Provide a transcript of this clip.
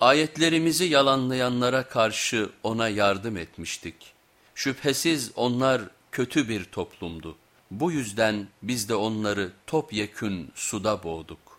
Ayetlerimizi yalanlayanlara karşı ona yardım etmiştik. Şüphesiz onlar kötü bir toplumdu. Bu yüzden biz de onları topyekün suda boğduk.